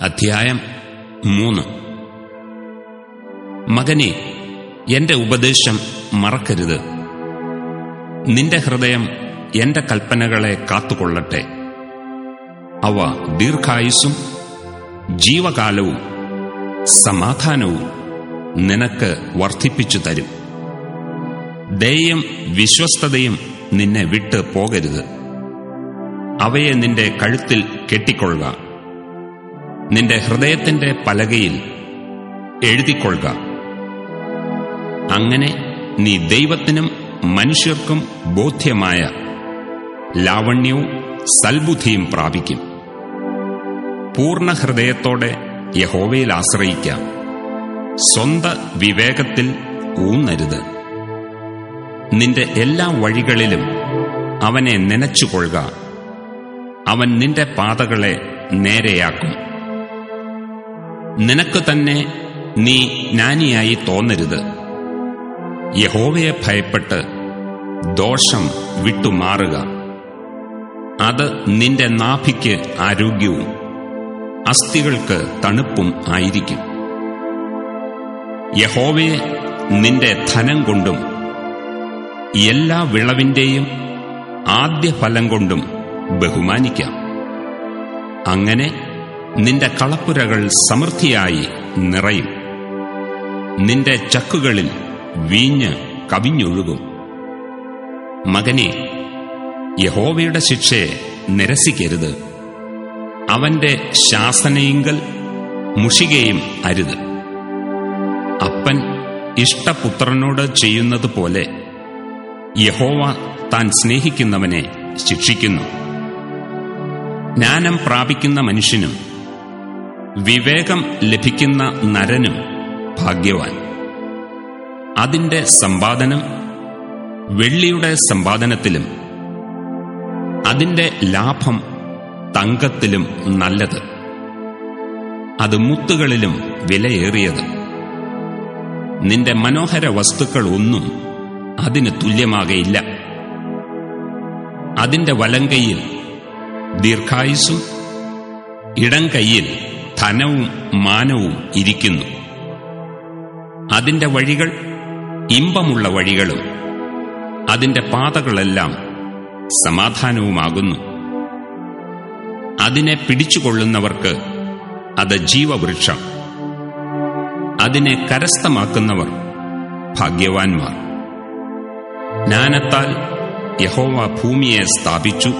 അധ്യായം മൂന്ന്. മകനെ എന്റെ ഉപദേശം മറക്കരുത്. നിന്റെ ഹൃദയം എന്റെ കൽപ്പനകളെ കാത്തുകൊള്ളട്ടെ. അവ ദീർഘായുസ്സും ജീവകാലവും സമാധാനവും നിനക്ക് വർദ്ധിപ്പിച്ചു തരും. ദയം വിശ്വസ്തതയും നിന്നെ വിട്ട് പോകരുത്. അവയെ നിന്റെ കഴുത്തിൽ കെട്ടിക്കൊള്ളുക. നിന്റെ ഹൃദയത്തിന്റെ പലകയിൽ എഴുതിക്കൊള്ളുക. അങ്ങനെ നീ ദൈവത്തിനും മനുഷ്യർക്കും ബോധ്യമായ ലാവണ്യവും സൽബുദ്ധിയും പ്രാപിക്കും. പൂർണ ഹൃദയത്തോടെ യഹോവയിൽ ആശ്രയിക്കാം. സ്വന്ത വിവേകത്തിൽ ഊന്നരുത്. നിന്റെ എല്ലാ വഴികളിലും അവനെ നനച്ചുകൊള്ളുക. അവൻ നിന്റെ പാതകളെ നേരെയാക്കും. നിനക്ക് തന്നെ നീ ജ്ഞാനിയായി തോന്നരുത്. യഹോവയെ ഭയപ്പെട്ട് ദോഷം വിട്ടുമാറുക. അത് നിന്റെ നാഭിക്ക് ആരോഗ്യവും അസ്ഥികൾക്ക് തണുപ്പും ആയിരിക്കും. യഹോവയെ നിന്റെ ധനം കൊണ്ടും എല്ലാ വിളവിന്റെയും ആദ്യ ഫലം കൊണ്ടും ബഹുമാനിക്കാം. അങ്ങനെ നിന്റെ കളപ്പുരകൾ സമൃദ്ധിയായി നിറയും. നിന്റെ ചക്കുകളിൽ വീഞ്ഞ് കവിഞ്ഞൊഴുകും. മകനെ യഹോവയുടെ ശിക്ഷയെ നിരസിക്കരുത്. അവന്റെ ശാസനയിങ്കൽ മുഷികയും അരുത്. അപ്പൻ ഇഷ്ടപുത്രനോട് ചെയ്യുന്നത് പോലെ യഹോവ താൻ സ്നേഹിക്കുന്നവനെ ശിക്ഷിക്കുന്നു. ജ്ഞാനം പ്രാപിക്കുന്ന മനുഷ്യനും വിവേകം ലഭിക്കുന്ന നരനും ഭാഗ്യവാൻ. അതിന്റെ സമ്പാദനം വെള്ളിയുടെ സമ്പാദനത്തിലും അതിന്റെ ലാഭം തങ്കത്തിലും നല്ലത്. അത് മുത്തുകളിലും വിലയേറിയത്. നിന്റെ മനോഹര വസ്തുക്കൾ ഒന്നും അതിന് തുല്യമാകയില്ല. അതിന്റെ വലങ്കയിൽ ദീർഘായുസും ഇടം കൈയിൽ ധനവും മാനവും ഇരിക്കുന്നു. അതിന്റെ വഴികൾ ഇമ്പമുള്ള വഴികളും അതിന്റെ പാതകളെല്ലാം സമാധാനവുമാകുന്നു. അതിനെ പിടിച്ചുകൊള്ളുന്നവർക്ക് അത് ജീവവൃക്ഷം. അതിനെ കരസ്ഥമാക്കുന്നവർ ഭാഗ്യവാൻമാർ ജ്ഞാനത്താൽ യഹോവ ഭൂമിയെ സ്ഥാപിച്ചു.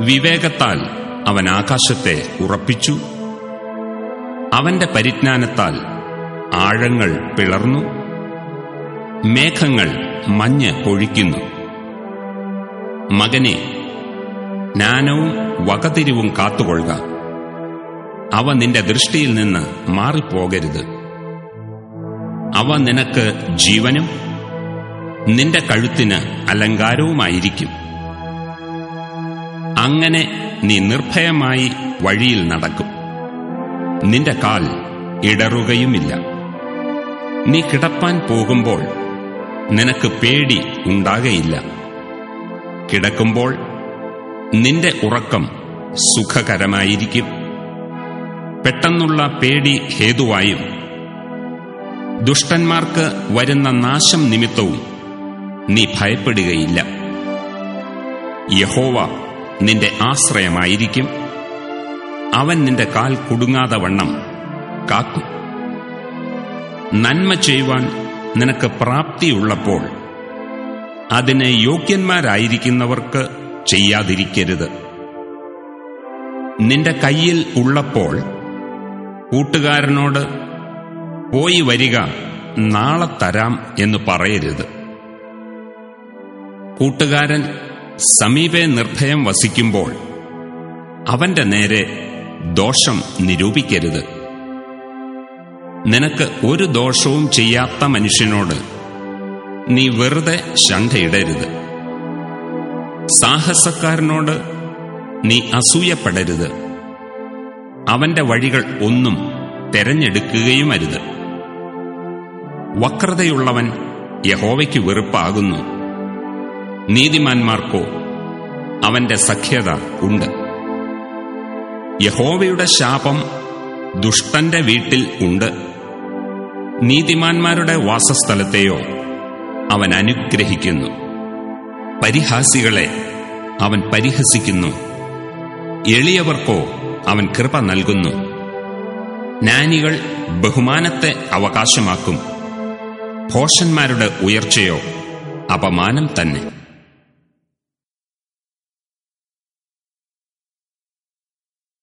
വിവേകത്താൽ അവൻ ആകാശത്തെ ഉറപ്പിച്ചു. അവന്റെ പരിജ്ഞാനത്താൽ ആഴങ്ങൾ പിളർന്നു. മേഘങ്ങൾ മഞ്ഞ് പൊഴിക്കുന്നു മകനെ ജ്ഞാനവും വകതിരിവും കാത്തുകൊള്ളുക. അവ നിന്റെ ദൃഷ്ടിയിൽ നിന്ന് മാറിപ്പോകരുത്. അവ നിനക്ക് ജീവനും നിന്റെ കഴുത്തിന് അലങ്കാരവുമായിരിക്കും. അങ്ങനെ നീ നിർഭയമായി വഴിയിൽ നടക്കും. നിന്റെ കാൽ ഇടറുകയുമില്ല. നീ കിടപ്പാൻ പോകുമ്പോൾ നിനക്ക് പേടി ഉണ്ടാകയില്ല. കിടക്കുമ്പോൾ നിന്റെ ഉറക്കം സുഖകരമായിരിക്കും. പെട്ടെന്നുള്ള പേടി ഹേതുവായും ദുഷ്ടന്മാർക്ക് വരുന്ന നാശം നിമിത്തവും നീ ഭയപ്പെടുകയില്ല. യഹോവ നിന്റെ ആശ്രയമായിരിക്കും. അവൻ നിന്റെ കാൽ കുടുങ്ങാതെ വണ്ണം കാക്കും. നന്മ ചെയ്യുവാൻ നിനക്ക് പ്രാപ്തിയുള്ളപ്പോൾ അതിനെ യോഗ്യന്മാരായിരിക്കുന്നവർക്ക് ചെയ്യാതിരിക്കരുത്. നിന്റെ കയ്യിൽ ഉള്ളപ്പോൾ കൂട്ടുകാരനോട് പോയി വരിക നാളെ തരാം എന്ന് പറയരുത്. കൂട്ടുകാരൻ സമീപെ നിർഭയം വസിക്കുമ്പോൾ അവന്റെ നേരെ ദോഷം നിരൂപിക്കരുത്. നിനക്ക് ഒരു ദോഷവും ചെയ്യാത്ത മനുഷ്യനോട് നീ വെറുതെ ശണ്ഠയിടരുത്. സാഹസക്കാരനോട് നീ അസൂയപ്പെടരുത്. അവന്റെ വഴികൾ ഒന്നും തെരഞ്ഞെടുക്കുകയുമരുത്. വക്രതയുള്ളവൻ യഹോവയ്ക്ക് വെറുപ്പാകുന്നു. നീതിമാന്മാർക്കോ അവന്റെ സഖ്യത ഉണ്ട്. യഹോവയുടെ ശാപം ദുഷ്ടന്റെ വീട്ടിൽ ഉണ്ട്. നീതിമാന്മാരുടെ വാസസ്ഥലത്തെയോ അവൻ അനുഗ്രഹിക്കുന്നു. പരിഹാസികളെ അവൻ പരിഹസിക്കുന്നു. എളിയവർക്കോ അവൻ കൃപ നൽകുന്നു. ജ്ഞാനികൾ ബഹുമാനത്തെ അവകാശമാക്കും. പോഷന്മാരുടെ ഉയർച്ചയോ അപമാനം തന്നെ.